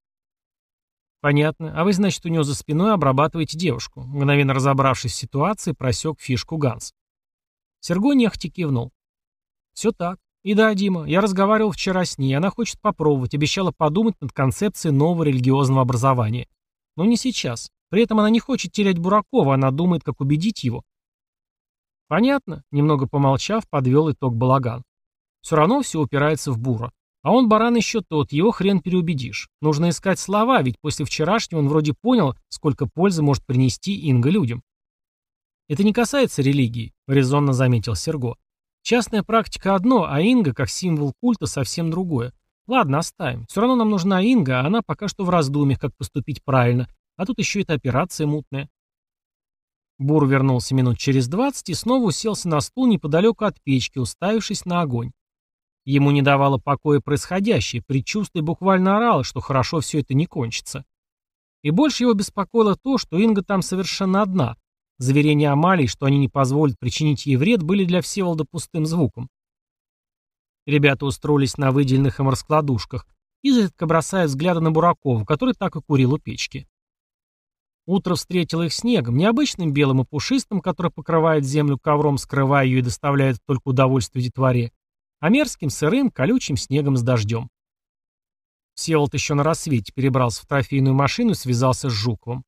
«Понятно. А вы, значит, у него за спиной обрабатываете девушку?» Мгновенно разобравшись в ситуации, просек фишку Ганс. Серго нехотя кивнул. «Все так. И да, Дима, я разговаривал вчера с ней, она хочет попробовать, обещала подумать над концепцией нового религиозного образования. Но не сейчас. При этом она не хочет терять Буракова, она думает, как убедить его. Понятно, немного помолчав, подвел итог балаган. Все равно все упирается в Бура. А он баран еще тот, его хрен переубедишь. Нужно искать слова, ведь после вчерашнего он вроде понял, сколько пользы может принести Инга людям. Это не касается религии, резонно заметил Серго. Частная практика одно, а Инга, как символ культа, совсем другое. Ладно, оставим. Все равно нам нужна Инга, а она пока что в раздумьях, как поступить правильно. А тут еще эта операция мутная. Бур вернулся минут через двадцать и снова уселся на стул неподалеку от печки, уставившись на огонь. Ему не давало покоя происходящее, предчувствие буквально орало, что хорошо все это не кончится. И больше его беспокоило то, что Инга там совершенно одна, Заверения Амалии, что они не позволят причинить ей вред, были для Всеволода пустым звуком. Ребята устроились на выделенных им раскладушках, изредка бросая взгляды на Буракова, который так и курил у печки. Утро встретило их снегом, необычным белым и пушистым, который покрывает землю ковром, скрывая ее и доставляет только удовольствие детворе, а мерзким, сырым, колючим снегом с дождем. Всеволод еще на рассвете перебрался в трофейную машину и связался с Жуковым.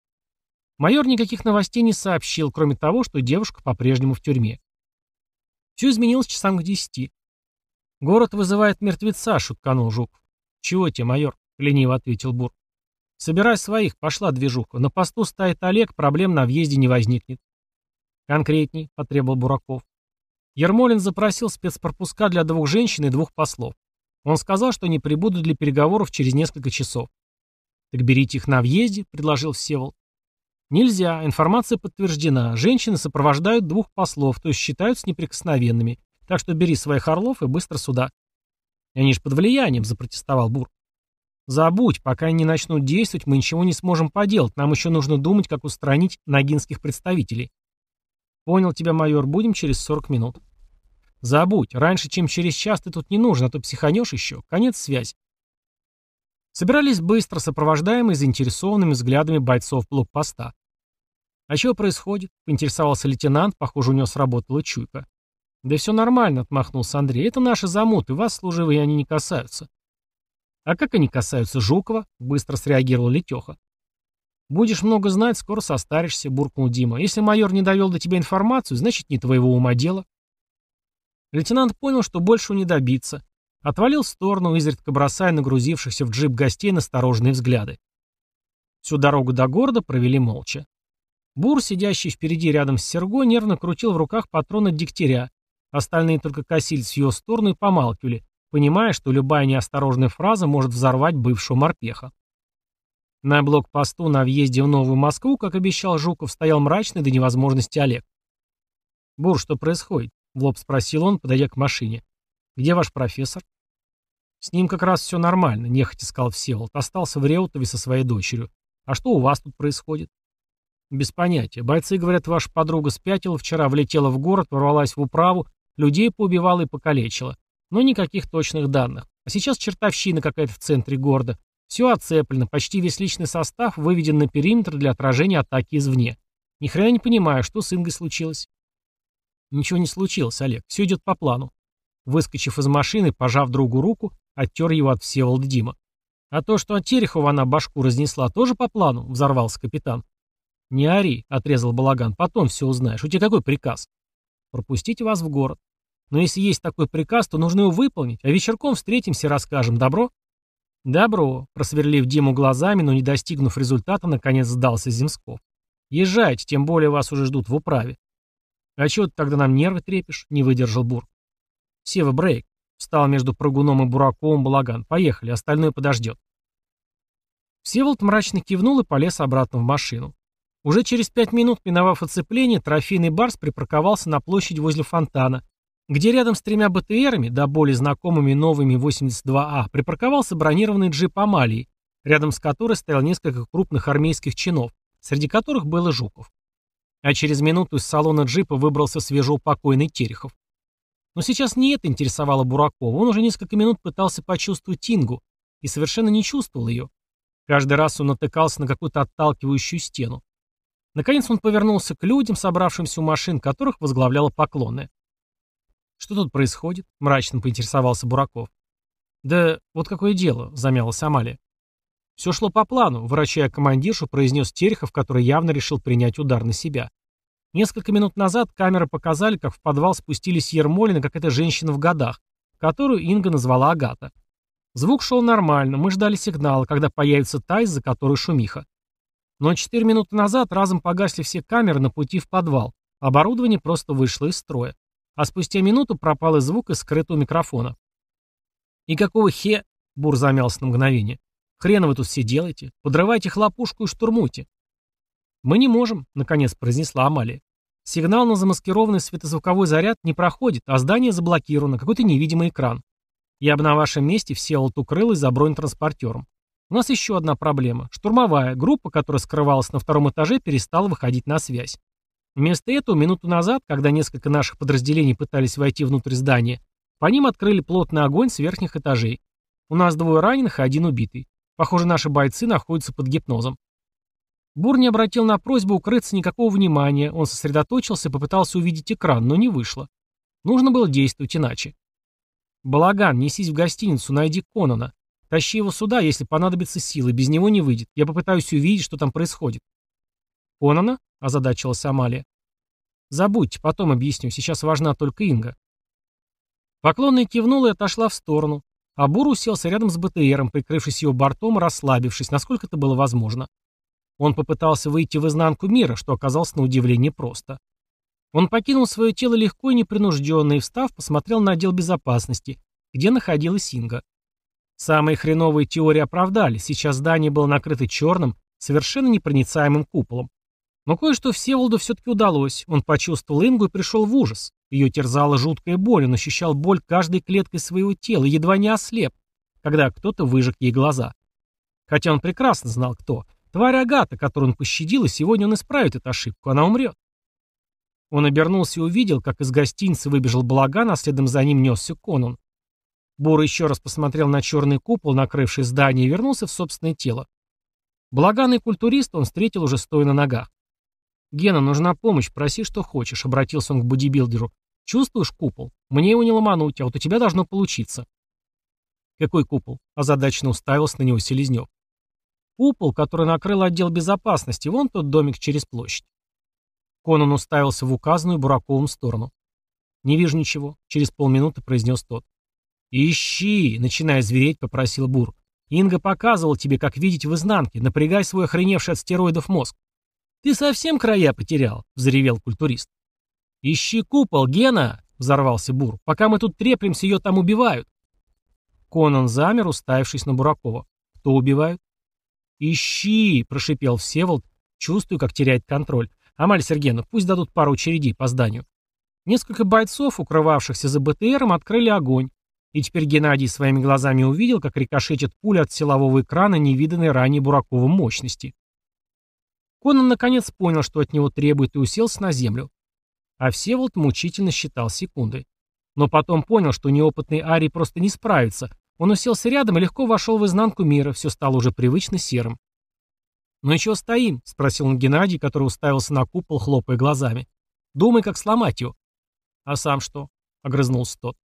Майор никаких новостей не сообщил, кроме того, что девушка по-прежнему в тюрьме. Все изменилось часам к десяти. «Город вызывает мертвеца», — шутканул Жуков. «Чего тебе, майор?» — лениво ответил Бур. «Собирай своих, пошла движуха. На посту стоит Олег, проблем на въезде не возникнет». «Конкретней», — потребовал Бураков. Ермолин запросил спецпропуска для двух женщин и двух послов. Он сказал, что они прибудут для переговоров через несколько часов. «Так берите их на въезде», — предложил Всеволод. Нельзя, информация подтверждена. Женщины сопровождают двух послов, то есть считаются неприкосновенными. Так что бери своих орлов и быстро сюда. Они же под влиянием, запротестовал Бур. Забудь, пока они не начнут действовать, мы ничего не сможем поделать. Нам еще нужно думать, как устранить нагинских представителей. Понял тебя, майор, будем через 40 минут. Забудь, раньше, чем через час ты тут не нужен, а то психанешь еще. Конец связи. Собирались быстро, сопровождаемые заинтересованными взглядами бойцов блокпоста. «А что происходит?» — поинтересовался лейтенант, похоже, у него сработала чуйка. «Да все нормально», — отмахнулся Андрей. «Это наши замуты, вас, служивые, они не касаются». «А как они касаются Жукова?» — быстро среагировал Летеха. «Будешь много знать, скоро состаришься», — буркнул Дима. «Если майор не довел до тебя информацию, значит, не твоего ума дело». Лейтенант понял, что больше не добиться, Отвалил в сторону, изредка бросая нагрузившихся в джип гостей настороженные взгляды. Всю дорогу до города провели молча. Бур, сидящий впереди рядом с Серго, нервно крутил в руках патрон от дегтяря. Остальные только косились в ее сторону и помалкивали, понимая, что любая неосторожная фраза может взорвать бывшего морпеха. На блокпосту на въезде в Новую Москву, как обещал Жуков, стоял мрачный до невозможности Олег. «Бур, что происходит?» — в лоб спросил он, подойдя к машине. «Где ваш профессор?» «С ним как раз все нормально», — нехотя сказал Всеволод. «Остался в Реутове со своей дочерью. А что у вас тут происходит?» «Без понятия. Бойцы говорят, ваша подруга спятила, вчера влетела в город, ворвалась в управу, людей поубивала и покалечила. Но никаких точных данных. А сейчас чертовщина какая-то в центре города. Все оцеплено, почти весь личный состав выведен на периметр для отражения атаки извне. Ни хрена не понимаю, что с Ингой случилось». «Ничего не случилось, Олег. Все идет по плану. Выскочив из машины, пожав другу руку, оттер его от Всеволода Дима. «А то, что от Терехова она башку разнесла, тоже по плану?» — взорвался капитан. «Не ори», — отрезал Балаган, — «потом все узнаешь. У тебя какой приказ?» «Пропустить вас в город. Но если есть такой приказ, то нужно его выполнить, а вечерком встретимся и расскажем. Добро?» «Добро», — просверлив Диму глазами, но не достигнув результата, наконец сдался Земсков. «Езжайте, тем более вас уже ждут в управе». «А чего ты тогда нам нервы трепишь?» — не выдержал Бур. «Сева, брейк!» Встал между прыгуном и Бураковым Балаган. «Поехали, остальное подождет». Всеволод мрачно кивнул и полез обратно в машину. Уже через пять минут, миновав оцепление, трофейный барс припарковался на площади возле фонтана, где рядом с тремя БТРами, да более знакомыми новыми 82А, припарковался бронированный джип Амалии, рядом с которой стоял несколько крупных армейских чинов, среди которых был и Жуков. А через минуту из салона джипа выбрался свежеупокойный Терехов. Но сейчас не это интересовало Буракова. Он уже несколько минут пытался почувствовать Тингу и совершенно не чувствовал ее. Каждый раз он натыкался на какую-то отталкивающую стену. Наконец он повернулся к людям, собравшимся у машин, которых возглавляла поклонная. «Что тут происходит?» — мрачно поинтересовался Бураков. «Да вот какое дело», — замялась Амалия. Все шло по плану, врачая командиршу, произнес Терехов, который явно решил принять удар на себя. Несколько минут назад камеры показали, как в подвал спустились Ермолин и какая-то женщина в годах, которую Инга назвала Агата. Звук шел нормально, мы ждали сигнала, когда появится та, из-за которой шумиха. Но четыре минуты назад разом погасли все камеры на пути в подвал. Оборудование просто вышло из строя. а спустя минуту пропал и звук из скрытого микрофона. «И какого хе...» — Бур замялся на мгновение. «Хрена вы тут все делаете? Подрывайте хлопушку и штурмуйте». «Мы не можем», — наконец произнесла Амалия. «Сигнал на замаскированный светозвуковой заряд не проходит, а здание заблокировано, какой-то невидимый экран. Я бы на вашем месте все вот укрылась за бронетранспортером. У нас еще одна проблема. Штурмовая группа, которая скрывалась на втором этаже, перестала выходить на связь. Вместо этого, минуту назад, когда несколько наших подразделений пытались войти внутрь здания, по ним открыли плотный огонь с верхних этажей. У нас двое раненых и один убитый. Похоже, наши бойцы находятся под гипнозом. Бур не обратил на просьбу укрыться никакого внимания, он сосредоточился и попытался увидеть экран, но не вышло. Нужно было действовать иначе. «Балаган, несись в гостиницу, найди Конона. Тащи его сюда, если понадобится силы, без него не выйдет. Я попытаюсь увидеть, что там происходит». «Конона?» — озадачилась Амалия. «Забудьте, потом объясню, сейчас важна только Инга». Поклонная кивнула и отошла в сторону, а Бур уселся рядом с БТРом, прикрывшись его бортом и расслабившись, насколько это было возможно. Он попытался выйти в изнанку мира, что оказалось на удивление просто. Он покинул свое тело легко и непринужденно и, встав, посмотрел на отдел безопасности, где находилась Инга. Самые хреновые теории оправдали, сейчас здание было накрыто черным, совершенно непроницаемым куполом. Но кое-что Всеволоду все-таки удалось. Он почувствовал Ингу и пришел в ужас. Ее терзала жуткая боль, он ощущал боль каждой клеткой своего тела, едва не ослеп, когда кто-то выжег ей глаза. Хотя он прекрасно знал, кто. Тварь Агата, которую он пощадил, и сегодня он исправит эту ошибку, она умрет. Он обернулся и увидел, как из гостиницы выбежал балаган, а следом за ним несся Конун. Бур еще раз посмотрел на черный купол, накрывший здание, и вернулся в собственное тело. Балаган и культурист он встретил уже стоя на ногах. «Гена, нужна помощь, проси, что хочешь», — обратился он к бодибилдеру. «Чувствуешь купол? Мне его не ломануть, а вот у тебя должно получиться». «Какой купол?» — озадаченно уставился на него Селезнев. «Купол, который накрыл отдел безопасности, вон тот домик через площадь». Конан уставился в указанную Бураковым сторону. «Не вижу ничего», — через полминуты произнес тот. «Ищи!» — начиная звереть, попросил Бур. «Инга показывал тебе, как видеть в изнанке. Напрягай свой охреневший от стероидов мозг. «Ты совсем края потерял?» — взревел культурист. «Ищи купол, Гена!» — взорвался Бур. «Пока мы тут треплемся, ее там убивают». Конан замер, уставившись на Буракова. «Кто убивают?» «Ищи!» — прошипел Всеволод, чувствую, как теряет контроль. «Амаль Сергеевна, пусть дадут пару очередей по зданию». Несколько бойцов, укрывавшихся за БТРом, открыли огонь. И теперь Геннадий своими глазами увидел, как рикошетит пуля от силового экрана невиданной ранее Бураковым мощности. Конан наконец понял, что от него требует, и уселся на землю. А Всеволод мучительно считал секунды. Но потом понял, что неопытный Арий просто не справится. Он уселся рядом и легко вошел в изнанку мира, все стало уже привычно серым. «Ну и чего стоим?» — спросил он Геннадий, который уставился на купол, хлопая глазами. «Думай, как сломать его». «А сам что?» — огрызнулся тот.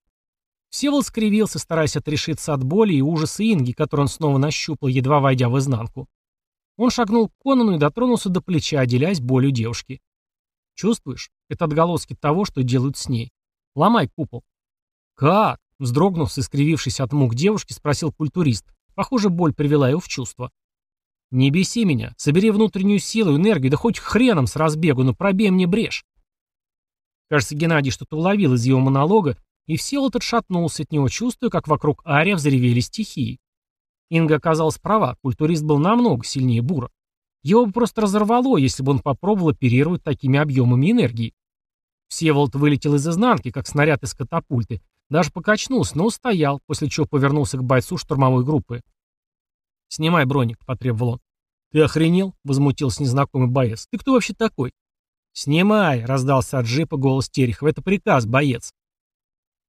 Всеволод скривился, стараясь отрешиться от боли и ужаса Инги, который он снова нащупал, едва войдя в изнанку. Он шагнул к Конану и дотронулся до плеча, отделяясь болью девушки. «Чувствуешь? Это отголоски того, что делают с ней. Ломай купол». «Как?» — вздрогнув, искривившись от мук девушки, спросил культурист. Похоже, боль привела его в чувство. «Не беси меня. Собери внутреннюю силу, энергию, да хоть хреном с разбегу, но пробей мне брешь». Кажется, Геннадий что-то уловил из его монолога, и Всеволод отшатнулся от него, чувствуя, как вокруг Ария взревели стихии. Инга оказалась права, культурист был намного сильнее Бура. Его бы просто разорвало, если бы он попробовал оперировать такими объемами энергии. Всеволод вылетел из изнанки, как снаряд из катапульты, даже покачнулся, но устоял, после чего повернулся к бойцу штурмовой группы. «Снимай броник», — потребовал он. «Ты охренел?» — возмутился незнакомый боец. «Ты кто вообще такой?» «Снимай!» — раздался от джипа голос Терехова. «Это приказ, боец!»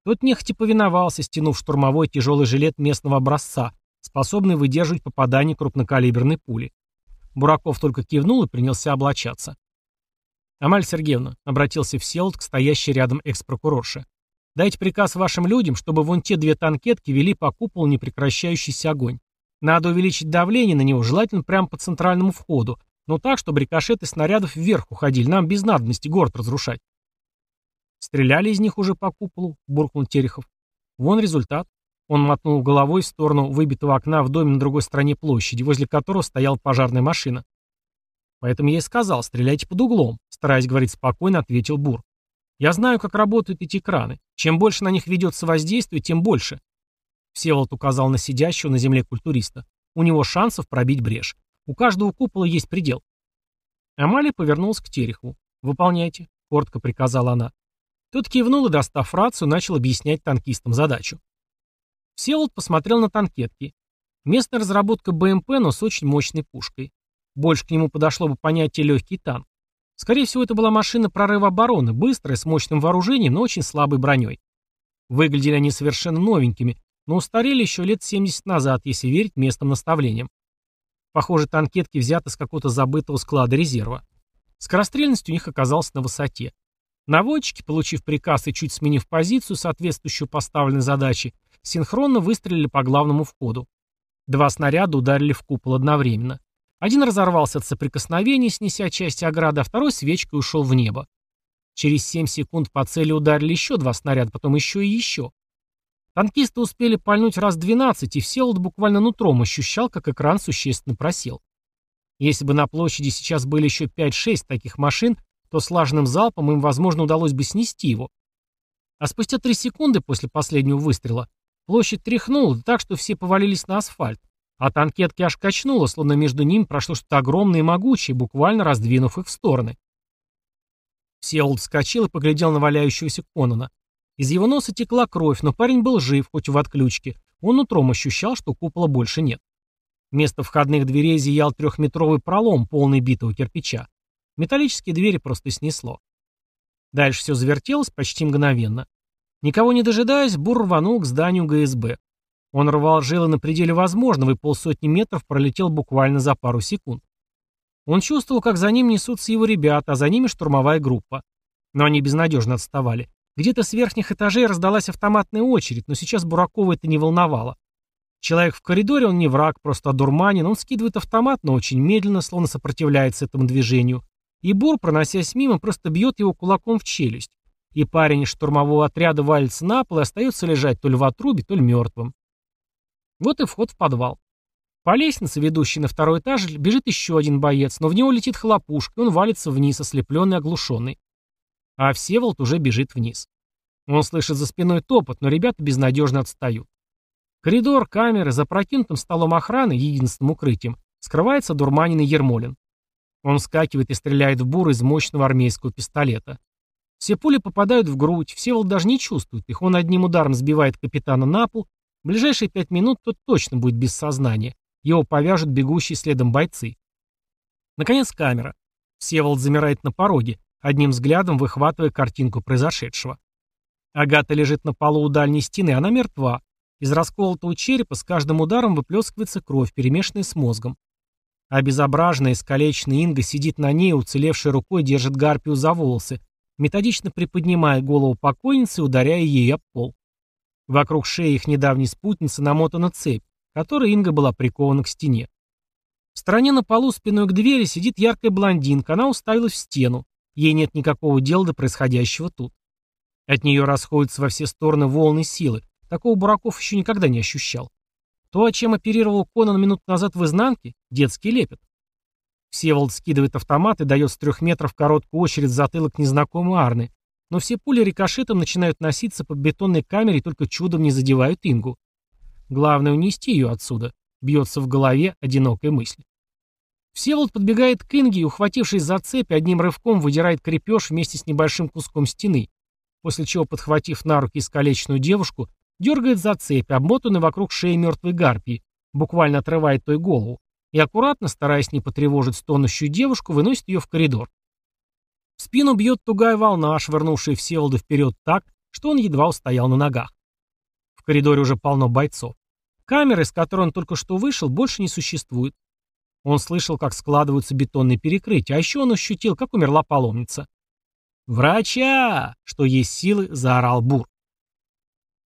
Тот нехотя повиновался, стянув штурмовой тяжелый жилет местного образца, способный выдерживать попадание крупнокалиберной пули. Бураков только кивнул и принялся облачаться. «Амаль Сергеевна», — обратился Всеволод к стоящей рядом экс-прокурорше, «дайте приказ вашим людям, чтобы вон те две танкетки вели по куполу непрекращающийся огонь. Надо увеличить давление на него, желательно прямо по центральному входу, но так, чтобы рикошеты снарядов вверх уходили, нам без надобности город разрушать». «Стреляли из них уже по куполу», — буркнул Терехов. «Вон результат. Он мотнул головой в сторону выбитого окна в доме на другой стороне площади, возле которого стояла пожарная машина. Поэтому я и сказал, стреляйте под углом, стараясь говорить спокойно, ответил Бур. Я знаю, как работают эти краны. Чем больше на них ведется воздействие, тем больше. Всеволод указал на сидящего на земле культуриста. У него шансов пробить брешь. У каждого купола есть предел. Амалия повернулась к Терехову. «Выполняйте», — коротко приказала она. Тот кивнул и, достав рацию, начал объяснять танкистам задачу. Всеволод посмотрел на танкетки. Местная разработка БМП, но с очень мощной пушкой. Больше к нему подошло бы понятие «легкий танк». Скорее всего, это была машина прорыва обороны, быстрая, с мощным вооружением, но очень слабой броней. Выглядели они совершенно новенькими, но устарели еще лет 70 назад, если верить местным наставлениям. Похоже, танкетки взяты с какого-то забытого склада резерва. Скорострельность у них оказалась на высоте. Наводчики, получив приказ и чуть сменив позицию, соответствующую поставленной задаче, синхронно выстрелили по главному входу. Два снаряда ударили в купол одновременно. Один разорвался от соприкосновения, снеся часть ограды, а второй свечкой ушел в небо. Через 7 секунд по цели ударили еще два снаряда, потом еще и еще. Танкисты успели пальнуть раз 12, и Всеволод буквально нутром ощущал, как экран существенно просел. Если бы на площади сейчас были еще 5-6 таких машин, то слаженным залпом им, возможно, удалось бы снести его. А спустя 3 секунды после последнего выстрела площадь тряхнула так, что все повалились на асфальт, а танкетки аж качнуло, словно между ними прошло что-то огромное и могучее, буквально раздвинув их в стороны. Всеволод вскочил и поглядел на валяющегося Конона. Из его носа текла кровь, но парень был жив, хоть и в отключке. Он утром ощущал, что купола больше нет. Вместо входных дверей зиял трехметровый пролом, полный битого кирпича. Металлические двери просто снесло. Дальше все завертелось почти мгновенно. Никого не дожидаясь, Бур рванул к зданию ГСБ. Он рвал жилы на пределе возможного и полсотни метров пролетел буквально за пару секунд. Он чувствовал, как за ним несутся его ребята, а за ними штурмовая группа. Но они безнадежно отставали. Где-то с верхних этажей раздалась автоматная очередь, но сейчас Буракова это не волновало. Человек в коридоре, он не враг, просто одурманен, он скидывает автомат, но очень медленно, словно сопротивляется этому движению. И Бур, проносясь мимо, просто бьет его кулаком в челюсть. И парень из штурмового отряда валится на пол и остается лежать то ли в отрубе, то ли мертвым. Вот и вход в подвал. По лестнице, ведущей на второй этаж, бежит еще один боец, но в него летит хлопушка, и он валится вниз, ослепленный оглушенный а Всеволод уже бежит вниз. Он слышит за спиной топот, но ребята безнадежно отстают. Коридор, камеры, за прокинутым столом охраны, единственным укрытием, скрывается дурманенный Ермолин. Он вскакивает и стреляет в бур из мощного армейского пистолета. Все пули попадают в грудь, Всеволод даже не чувствует их, он одним ударом сбивает капитана на пол, в ближайшие пять минут тот точно будет без сознания, его повяжут бегущие следом бойцы. Наконец камера. Всеволод замирает на пороге, одним взглядом выхватывая картинку произошедшего. Агата лежит на полу у дальней стены, она мертва. Из расколотого черепа с каждым ударом выплескивается кровь, перемешанная с мозгом. Обезображенная, искалеченная Инга сидит на ней, уцелевшей рукой держит гарпию за волосы, методично приподнимая голову покойницы и ударяя ей об пол. Вокруг шеи их недавней спутницы намотана цепь, которой Инга была прикована к стене. В стороне на полу спиной к двери сидит яркая блондинка, она уставилась в стену. Ей нет никакого дела до происходящего тут. От нее расходятся во все стороны волны силы. Такого Бураков еще никогда не ощущал. То, чем оперировал Конан минут назад в изнанке, детский лепет. Всеволод скидывает автомат и дает с трех метров короткую очередь в затылок незнакомой Арны, но все пули рикошетом начинают носиться по бетонной камере и только чудом не задевают Ингу. Главное унести ее отсюда. Бьется в голове одинокая мысль. Всеволод подбегает к Инге и, ухватившись за цепь, одним рывком выдирает крепеж вместе с небольшим куском стены, после чего, подхватив на руки искалеченную девушку, дергает за цепь, обмотанную вокруг шеи мертвой гарпии, буквально отрывает той голову, и аккуратно, стараясь не потревожить стонущую девушку, выносит ее в коридор. В спину бьет тугая волна, швырнувшая Всеволода вперед так, что он едва устоял на ногах. В коридоре уже полно бойцов. Камеры, с которой он только что вышел, больше не существует. Он слышал, как складываются бетонные перекрытия, а еще он ощутил, как умерла паломница. «Врача!» — что есть силы, заорал Бур.